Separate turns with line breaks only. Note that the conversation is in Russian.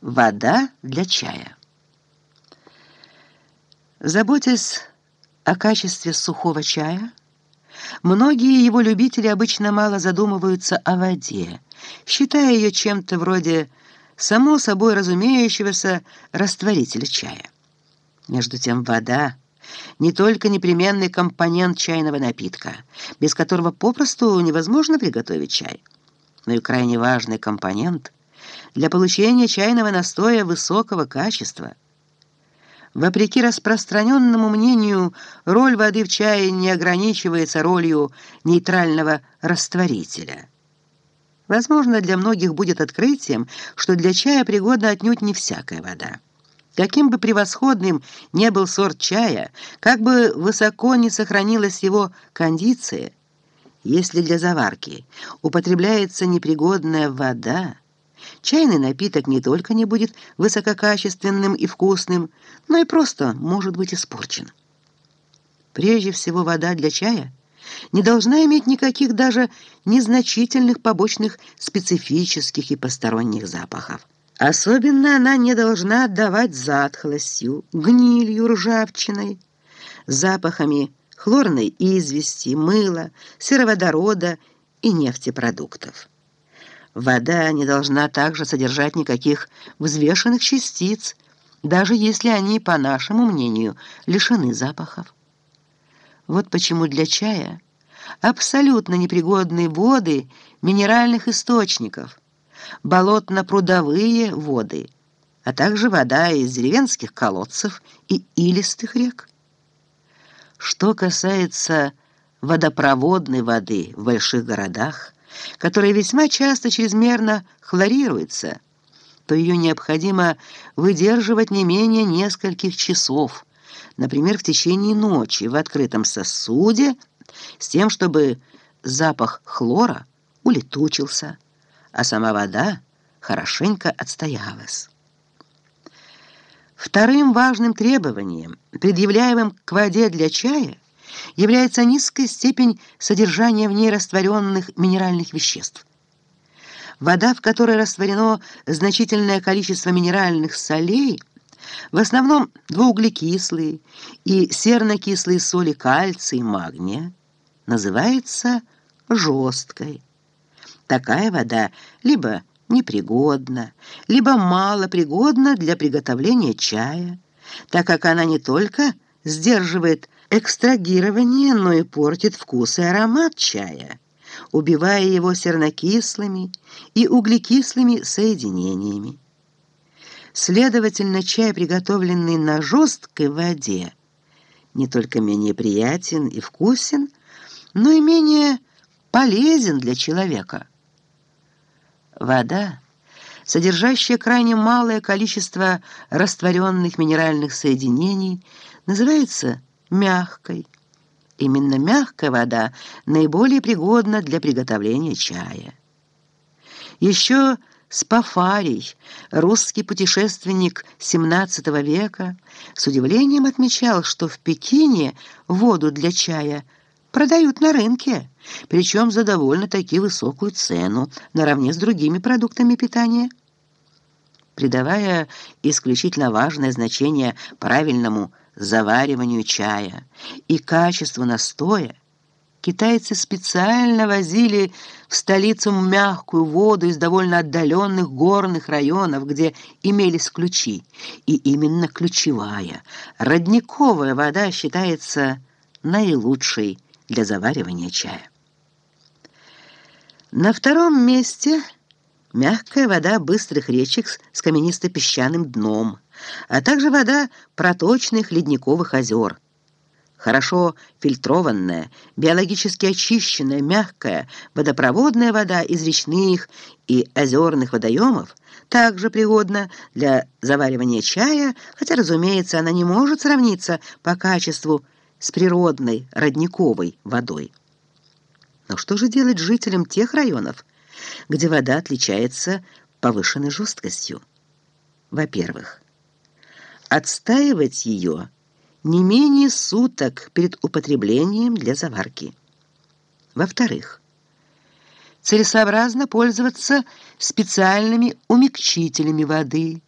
Вода для чая. Заботясь о качестве сухого чая, многие его любители обычно мало задумываются о воде, считая ее чем-то вроде само собой разумеющегося растворителя чая. Между тем вода не только непременный компонент чайного напитка, без которого попросту невозможно приготовить чай, но и крайне важный компонент – для получения чайного настоя высокого качества. Вопреки распространенному мнению, роль воды в чае не ограничивается ролью нейтрального растворителя. Возможно, для многих будет открытием, что для чая пригодна отнюдь не всякая вода. Каким бы превосходным не был сорт чая, как бы высоко не сохранилась его кондиция, если для заварки употребляется непригодная вода, Чайный напиток не только не будет высококачественным и вкусным, но и просто может быть испорчен. Прежде всего, вода для чая не должна иметь никаких даже незначительных побочных специфических и посторонних запахов. Особенно она не должна отдавать затхлостью, гнилью, ржавчиной, запахами хлорной извести, мыла, сероводорода и нефтепродуктов. Вода не должна также содержать никаких взвешенных частиц, даже если они, по нашему мнению, лишены запахов. Вот почему для чая абсолютно непригодные воды минеральных источников, болотно-прудовые воды, а также вода из деревенских колодцев и илистых рек. Что касается водопроводной воды в больших городах – которая весьма часто чрезмерно хлорируется, то ее необходимо выдерживать не менее нескольких часов, например, в течение ночи в открытом сосуде, с тем, чтобы запах хлора улетучился, а сама вода хорошенько отстоялась. Вторым важным требованием, предъявляемым к воде для чая – является низкая степень содержания в ней растворенных минеральных веществ. Вода, в которой растворено значительное количество минеральных солей, в основном двууглекислые и сернокислые соли кальция и магния, называется жесткой. Такая вода либо непригодна, либо малопригодна для приготовления чая, так как она не только сдерживает экстрагирование, но и портит вкус и аромат чая, убивая его сернокислыми и углекислыми соединениями. Следовательно, чай, приготовленный на жесткой воде, не только менее приятен и вкусен, но и менее полезен для человека. Вода, содержащая крайне малое количество растворенных минеральных соединений, называется мягкой. Именно мягкая вода наиболее пригодна для приготовления чая. Еще Спафарий, русский путешественник XVII века, с удивлением отмечал, что в Пекине воду для чая продают на рынке, причем за довольно-таки высокую цену, наравне с другими продуктами питания. Придавая исключительно важное значение правильному завариванию чая и качеству настоя, китайцы специально возили в столицу мягкую воду из довольно отдаленных горных районов, где имелись ключи. И именно ключевая, родниковая вода считается наилучшей для заваривания чая. На втором месте мягкая вода быстрых речек с каменисто-песчаным дном – а также вода проточных ледниковых озер. Хорошо фильтрованная, биологически очищенная, мягкая водопроводная вода из речных и озерных водоемов также пригодна для заваривания чая, хотя, разумеется, она не может сравниться по качеству с природной родниковой водой. Но что же делать жителям тех районов, где вода отличается повышенной жесткостью? Во-первых, отстаивать ее не менее суток перед употреблением для заварки. Во-вторых, целесообразно пользоваться специальными умягчителями воды,